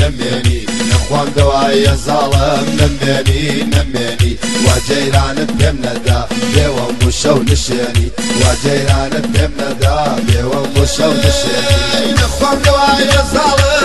نەمێنی نەخواام دەوایە زاڵم نەمێنی نەمێنی واجەیرانت پێم نەدا بێوە موشە و نشێنی واجەیرانت پێم نەدا بێوە موشە و نشێنی نەخواام دەوایە زاڵم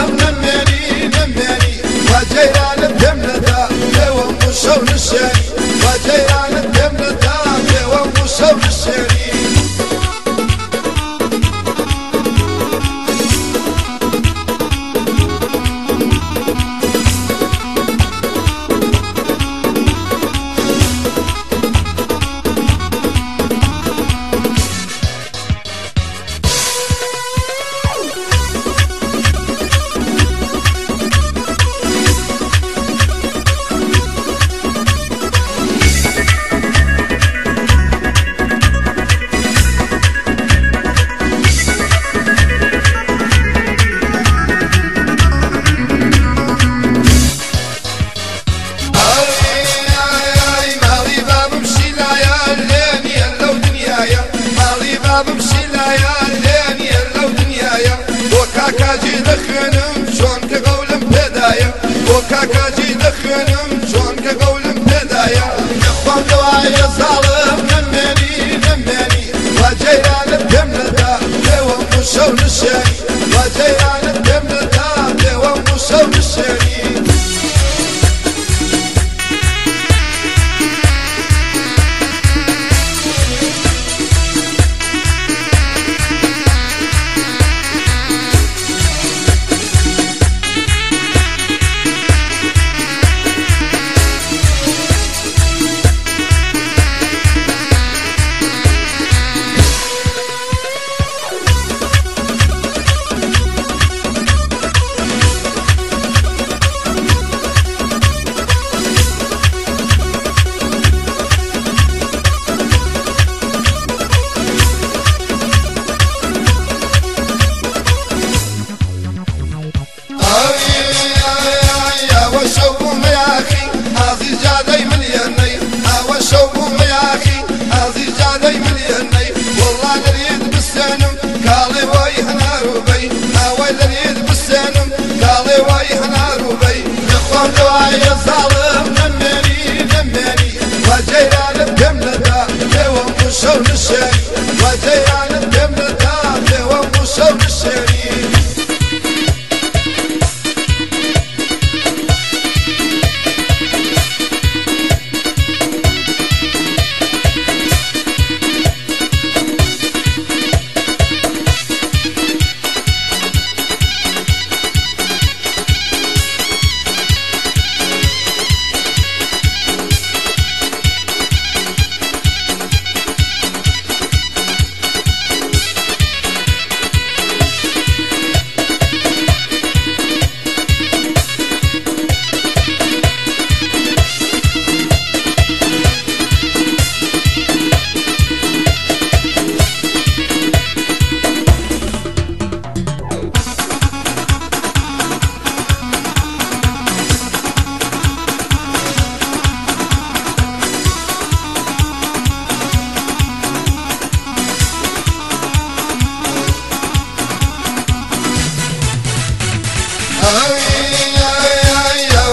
شو نشيل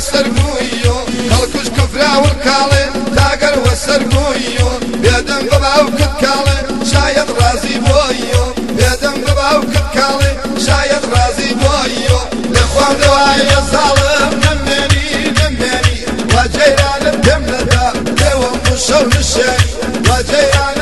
وەسەرگویۆ خەڵکوش کفراون کاڵێ تاگەر وەسەرگویۆ بێدەم بەباو کرد کاڵێ شاید ڕازی بۆیۆ بێدەم بەباو کرد کاڵێ شاید ڕازی بۆیۆ لەخواام دەوایە زاڵم نەمێنی نەمێنی واجەیرانم پێم نەدا پێوە شەو نشێ واجەیرانم